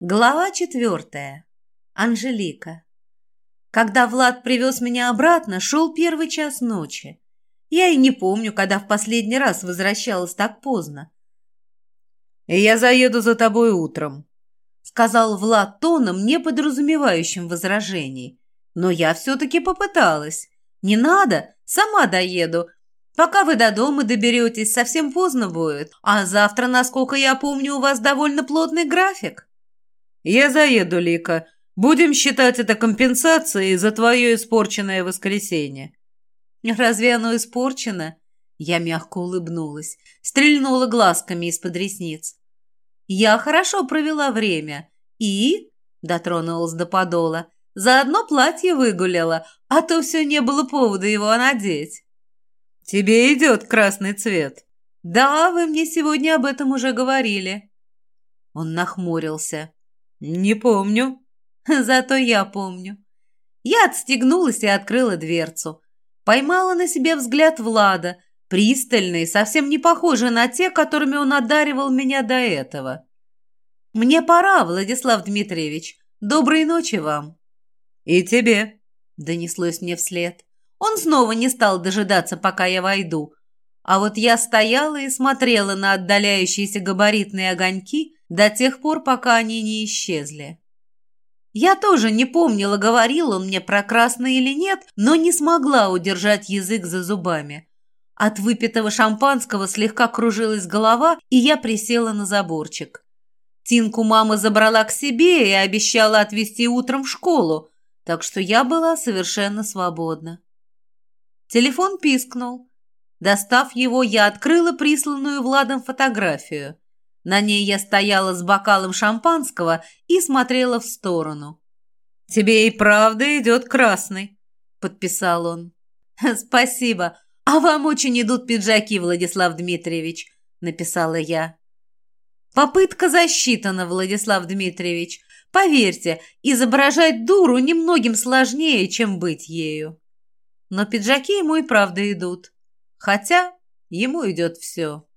Глава четвертая. Анжелика. Когда Влад привез меня обратно, шел первый час ночи. Я и не помню, когда в последний раз возвращалась так поздно. «Я заеду за тобой утром», — сказал Влад тоном, не подразумевающим возражений. Но я все-таки попыталась. «Не надо, сама доеду. Пока вы до дома доберетесь, совсем поздно будет. А завтра, насколько я помню, у вас довольно плотный график». «Я заеду, Лика. Будем считать это компенсацией за твое испорченное воскресенье». «Разве оно испорчено?» Я мягко улыбнулась, стрельнула глазками из-под ресниц. «Я хорошо провела время. И...» — дотронулась до подола. «Заодно платье выгуляла, а то все не было повода его надеть». «Тебе идет красный цвет». «Да, вы мне сегодня об этом уже говорили». Он нахмурился. «Не помню». «Зато я помню». Я отстегнулась и открыла дверцу. Поймала на себе взгляд Влада, пристальный, совсем не похожий на те, которыми он одаривал меня до этого. «Мне пора, Владислав Дмитриевич. Доброй ночи вам». «И тебе», — донеслось мне вслед. Он снова не стал дожидаться, пока я войду. А вот я стояла и смотрела на отдаляющиеся габаритные огоньки, до тех пор, пока они не исчезли. Я тоже не помнила, говорил он мне про красный или нет, но не смогла удержать язык за зубами. От выпитого шампанского слегка кружилась голова, и я присела на заборчик. Тинку мама забрала к себе и обещала отвезти утром в школу, так что я была совершенно свободна. Телефон пискнул. Достав его, я открыла присланную Владом фотографию. На ней я стояла с бокалом шампанского и смотрела в сторону. «Тебе и правда идет красный», — подписал он. «Спасибо. А вам очень идут пиджаки, Владислав Дмитриевич», — написала я. «Попытка засчитана, Владислав Дмитриевич. Поверьте, изображать дуру немногим сложнее, чем быть ею. Но пиджаки ему и правда идут. Хотя ему идет все».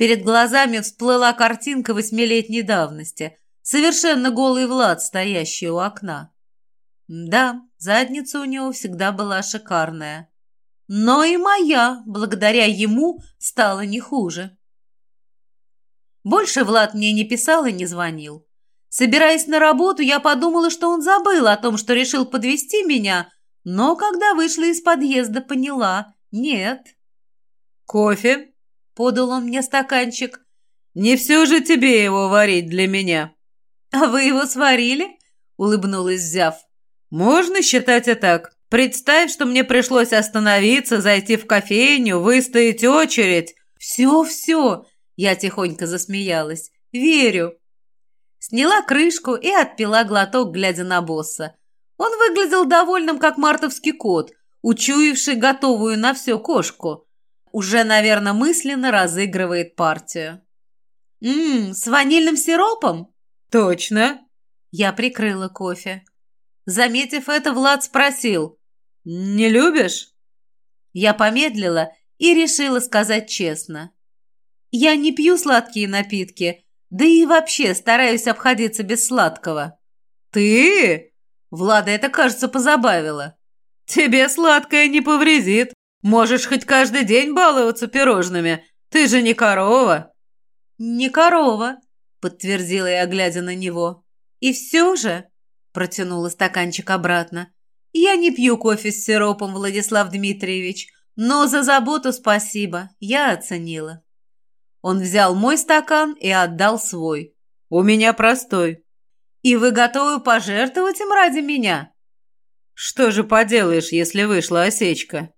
Перед глазами всплыла картинка восьмилетней давности. Совершенно голый Влад, стоящий у окна. Да, задница у него всегда была шикарная. Но и моя, благодаря ему, стала не хуже. Больше Влад мне не писал и не звонил. Собираясь на работу, я подумала, что он забыл о том, что решил подвести меня, но когда вышла из подъезда, поняла – нет. «Кофе?» Подал он мне стаканчик. «Не все же тебе его варить для меня». «А вы его сварили?» Улыбнулась взяв. «Можно считать и так. Представь, что мне пришлось остановиться, зайти в кофейню, выстоять очередь». «Все-все!» Я тихонько засмеялась. «Верю». Сняла крышку и отпила глоток, глядя на босса. Он выглядел довольным, как мартовский кот, учуявший готовую на все кошку. Уже, наверное, мысленно разыгрывает партию. «Ммм, с ванильным сиропом?» «Точно!» Я прикрыла кофе. Заметив это, Влад спросил. «Не любишь?» Я помедлила и решила сказать честно. «Я не пью сладкие напитки, да и вообще стараюсь обходиться без сладкого». «Ты?» Влада это, кажется, позабавило. «Тебе сладкое не повредит. Можешь хоть каждый день баловаться пирожными. Ты же не корова». «Не корова», — подтвердила я, глядя на него. «И все же», — протянула стаканчик обратно, «я не пью кофе с сиропом, Владислав Дмитриевич, но за заботу спасибо, я оценила». Он взял мой стакан и отдал свой. «У меня простой». «И вы готовы пожертвовать им ради меня?» «Что же поделаешь, если вышла осечка?»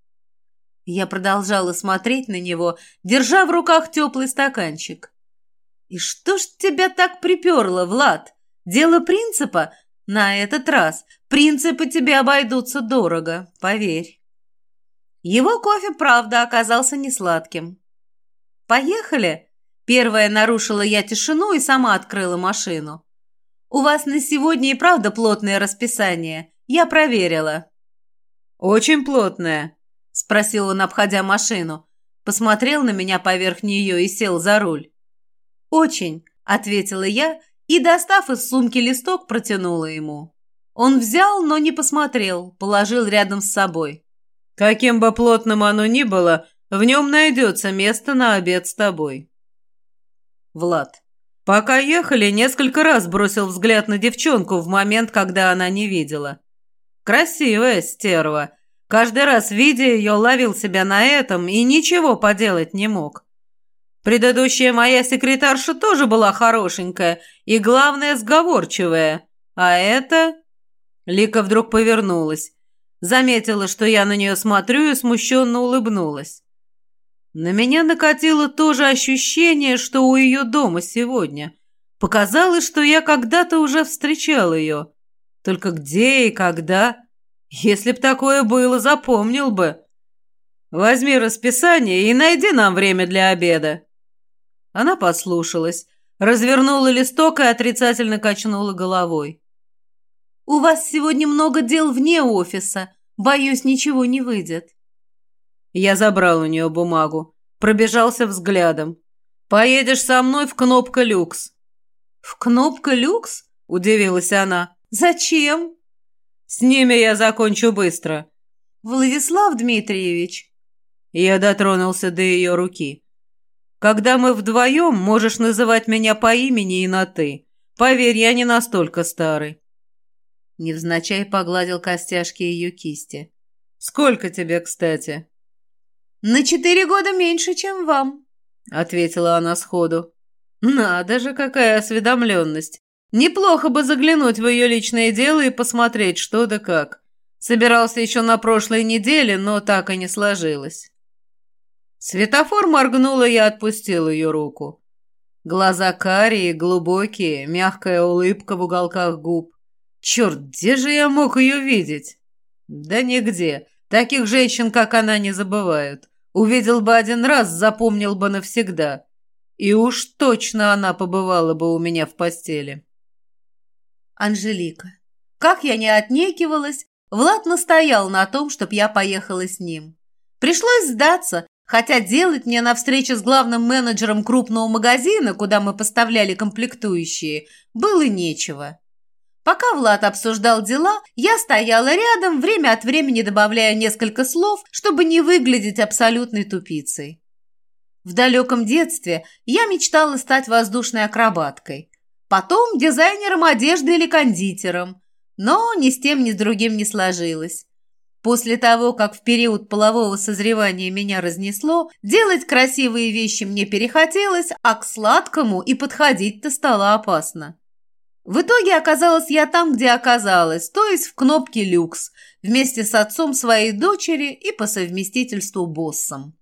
Я продолжала смотреть на него, держа в руках теплый стаканчик. «И что ж тебя так приперло, Влад? Дело принципа? На этот раз принципы тебе обойдутся дорого, поверь». Его кофе, правда, оказался несладким. «Поехали?» Первая нарушила я тишину и сама открыла машину. «У вас на сегодня и правда плотное расписание. Я проверила». «Очень плотное», — спросил он, обходя машину. Посмотрел на меня поверх нее и сел за руль. «Очень», — ответила я и, достав из сумки листок, протянула ему. Он взял, но не посмотрел, положил рядом с собой. «Каким бы плотным оно ни было, в нем найдется место на обед с тобой». Влад. Пока ехали, несколько раз бросил взгляд на девчонку в момент, когда она не видела. Красивая стерва. Каждый раз, видя ее, ловил себя на этом и ничего поделать не мог. Предыдущая моя секретарша тоже была хорошенькая и, главное, сговорчивая. А это... Лика вдруг повернулась. Заметила, что я на нее смотрю и смущенно улыбнулась. На меня накатило то же ощущение, что у ее дома сегодня. Показалось, что я когда-то уже встречал ее. Только где и когда? Если б такое было, запомнил бы. Возьми расписание и найди нам время для обеда. Она послушалась, развернула листок и отрицательно качнула головой. «У вас сегодня много дел вне офиса. Боюсь, ничего не выйдет». Я забрал у нее бумагу, пробежался взглядом. «Поедешь со мной в Кнопка Люкс». «В Кнопка Люкс?» – удивилась она. «Зачем?» «С ними я закончу быстро». «Владислав Дмитриевич». Я дотронулся до ее руки. «Когда мы вдвоем, можешь называть меня по имени и на «ты». Поверь, я не настолько старый». Невзначай погладил костяшки ее кисти. «Сколько тебе, кстати?» «На четыре года меньше, чем вам», — ответила она сходу. «Надо же, какая осведомленность! Неплохо бы заглянуть в ее личное дело и посмотреть, что да как. Собирался еще на прошлой неделе, но так и не сложилось. Светофор моргнула и отпустил ее руку. Глаза карие, глубокие, мягкая улыбка в уголках губ. Черт, где же я мог ее видеть? Да нигде. Таких женщин, как она, не забывают. Увидел бы один раз, запомнил бы навсегда. И уж точно она побывала бы у меня в постели. Анжелика. Как я не отнекивалась, Влад настоял на том, чтоб я поехала с ним. Пришлось сдаться, хотя делать мне на встрече с главным менеджером крупного магазина, куда мы поставляли комплектующие, было нечего. Пока Влад обсуждал дела, я стояла рядом, время от времени добавляя несколько слов, чтобы не выглядеть абсолютной тупицей. В далеком детстве я мечтала стать воздушной акробаткой потом дизайнером одежды или кондитером. Но ни с тем, ни с другим не сложилось. После того, как в период полового созревания меня разнесло, делать красивые вещи мне перехотелось, а к сладкому и подходить-то стало опасно. В итоге оказалась я там, где оказалась, то есть в кнопке «Люкс», вместе с отцом своей дочери и по совместительству боссом.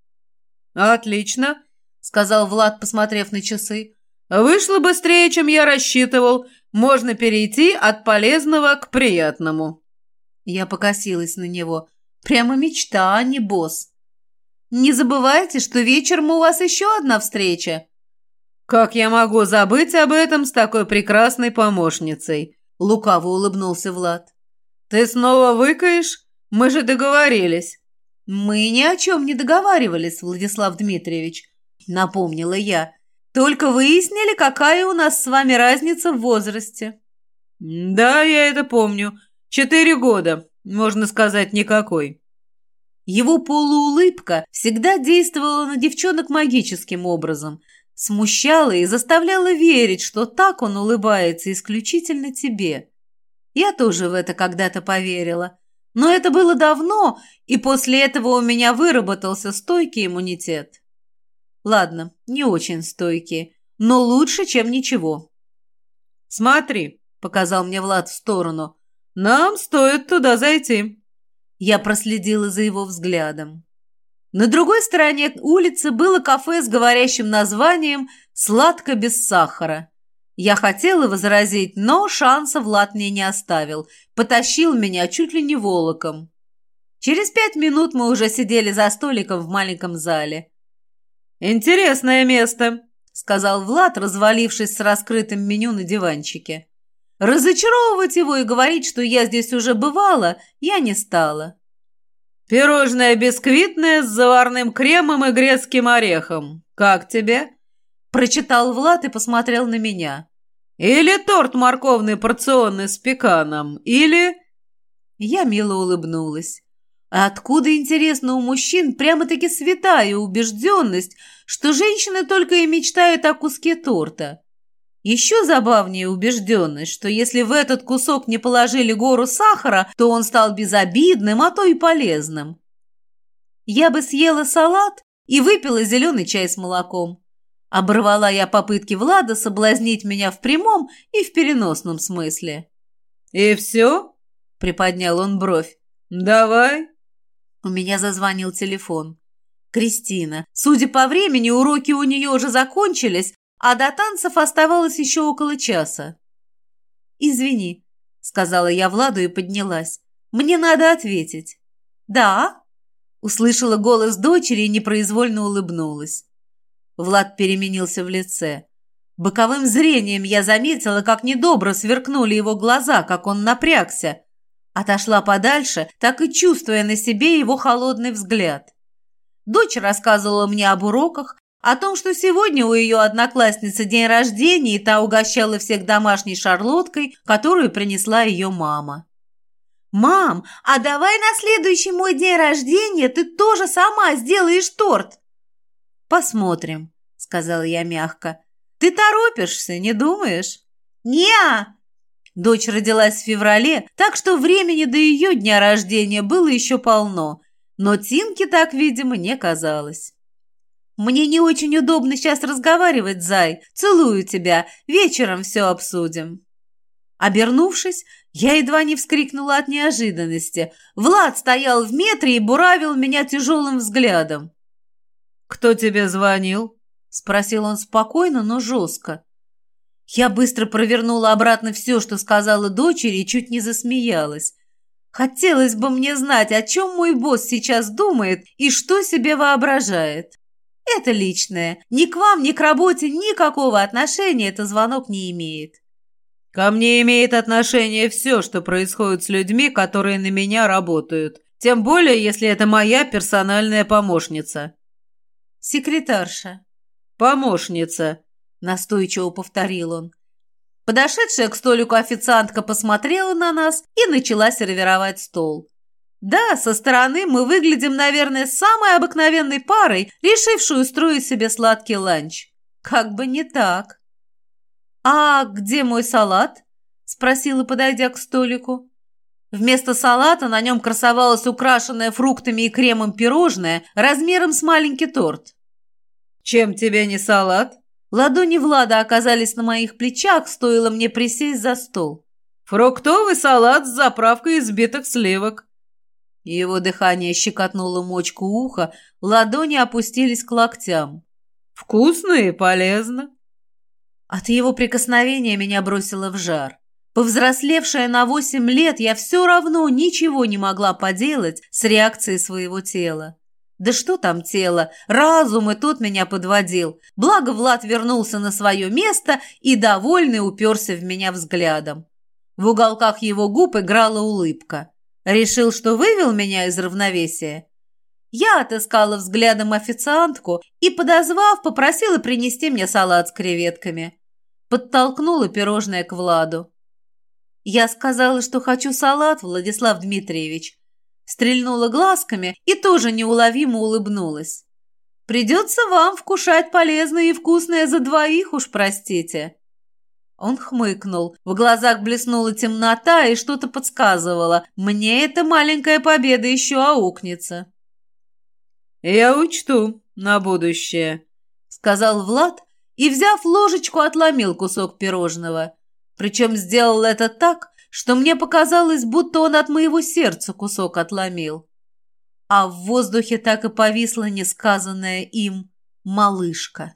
«Отлично», — сказал Влад, посмотрев на часы. Вышло быстрее, чем я рассчитывал. Можно перейти от полезного к приятному. Я покосилась на него. Прямо мечта, а не босс. Не забывайте, что вечером у вас еще одна встреча. Как я могу забыть об этом с такой прекрасной помощницей? Лукаво улыбнулся Влад. Ты снова выкаешь? Мы же договорились. Мы ни о чем не договаривались, Владислав Дмитриевич, напомнила я. Только выяснили, какая у нас с вами разница в возрасте». «Да, я это помню. Четыре года, можно сказать, никакой». Его полуулыбка всегда действовала на девчонок магическим образом, смущала и заставляла верить, что так он улыбается исключительно тебе. Я тоже в это когда-то поверила. Но это было давно, и после этого у меня выработался стойкий иммунитет. Ладно, не очень стойкие, но лучше, чем ничего. «Смотри», — показал мне Влад в сторону, — «нам стоит туда зайти». Я проследила за его взглядом. На другой стороне улицы было кафе с говорящим названием «Сладко без сахара». Я хотела возразить, но шанса Влад мне не оставил. Потащил меня чуть ли не волоком. Через пять минут мы уже сидели за столиком в маленьком зале. «Интересное место», — сказал Влад, развалившись с раскрытым меню на диванчике. Разочаровывать его и говорить, что я здесь уже бывала, я не стала. «Пирожное бисквитное с заварным кремом и грецким орехом. Как тебе?» Прочитал Влад и посмотрел на меня. Или торт морковный порционный с пеканом, или...» Я мило улыбнулась. А откуда, интересно, у мужчин прямо-таки святая убежденность, что женщины только и мечтают о куске торта? Еще забавнее убежденность, что если в этот кусок не положили гору сахара, то он стал безобидным, а то и полезным. Я бы съела салат и выпила зеленый чай с молоком. Оборвала я попытки Влада соблазнить меня в прямом и в переносном смысле. «И все?» — приподнял он бровь. «Давай». У меня зазвонил телефон. Кристина. Судя по времени, уроки у нее уже закончились, а до танцев оставалось еще около часа. «Извини», — сказала я Владу и поднялась. «Мне надо ответить». «Да?» — услышала голос дочери и непроизвольно улыбнулась. Влад переменился в лице. Боковым зрением я заметила, как недобро сверкнули его глаза, как он напрягся. Отошла подальше, так и чувствуя на себе его холодный взгляд. Дочь рассказывала мне об уроках, о том, что сегодня у ее одноклассницы день рождения, и та угощала всех домашней шарлоткой, которую принесла ее мама. «Мам, а давай на следующий мой день рождения ты тоже сама сделаешь торт!» «Посмотрим», — сказала я мягко. «Ты торопишься, не думаешь?» «Не-а!» Дочь родилась в феврале, так что времени до ее дня рождения было еще полно, но Тинке так, видимо, не казалось. «Мне не очень удобно сейчас разговаривать, Зай. Целую тебя. Вечером все обсудим». Обернувшись, я едва не вскрикнула от неожиданности. Влад стоял в метре и буравил меня тяжелым взглядом. «Кто тебе звонил?» — спросил он спокойно, но жестко. Я быстро провернула обратно все, что сказала дочери, и чуть не засмеялась. Хотелось бы мне знать, о чем мой босс сейчас думает и что себе воображает. Это личное. Ни к вам, ни к работе никакого отношения этот звонок не имеет. Ко мне имеет отношение все, что происходит с людьми, которые на меня работают. Тем более, если это моя персональная помощница. Секретарша. Помощница, настойчиво повторил он. Подошедшая к столику официантка посмотрела на нас и начала сервировать стол. Да, со стороны мы выглядим, наверное, самой обыкновенной парой, решившей устроить себе сладкий ланч. Как бы не так. «А где мой салат?» – спросила, подойдя к столику. Вместо салата на нем красовалось украшенное фруктами и кремом пирожное размером с маленький торт. «Чем тебе не салат?» Ладони Влада оказались на моих плечах, стоило мне присесть за стол. «Фруктовый салат с заправкой из битых сливок», его дыхание щекотнуло мочку уха, ладони опустились к локтям. «Вкусно и полезно». От его прикосновения меня бросило в жар. Повзрослевшая на восемь лет, я все равно ничего не могла поделать с реакцией своего тела. Да что там тело, разум и тот меня подводил. Благо Влад вернулся на свое место и, довольный, уперся в меня взглядом. В уголках его губ играла улыбка. Решил, что вывел меня из равновесия? Я отыскала взглядом официантку и, подозвав, попросила принести мне салат с креветками. Подтолкнула пирожное к Владу. Я сказала, что хочу салат, Владислав Дмитриевич. Стрельнула глазками и тоже неуловимо улыбнулась. Придется вам вкушать полезное и вкусное за двоих, уж простите. Он хмыкнул. В глазах блеснула темнота и что-то подсказывало. Мне эта маленькая победа еще аукнется. «Я учту на будущее», — сказал Влад и, взяв ложечку, отломил кусок пирожного. Причем сделал это так, что мне показалось, будто он от моего сердца кусок отломил. А в воздухе так и повисла несказанная им «малышка».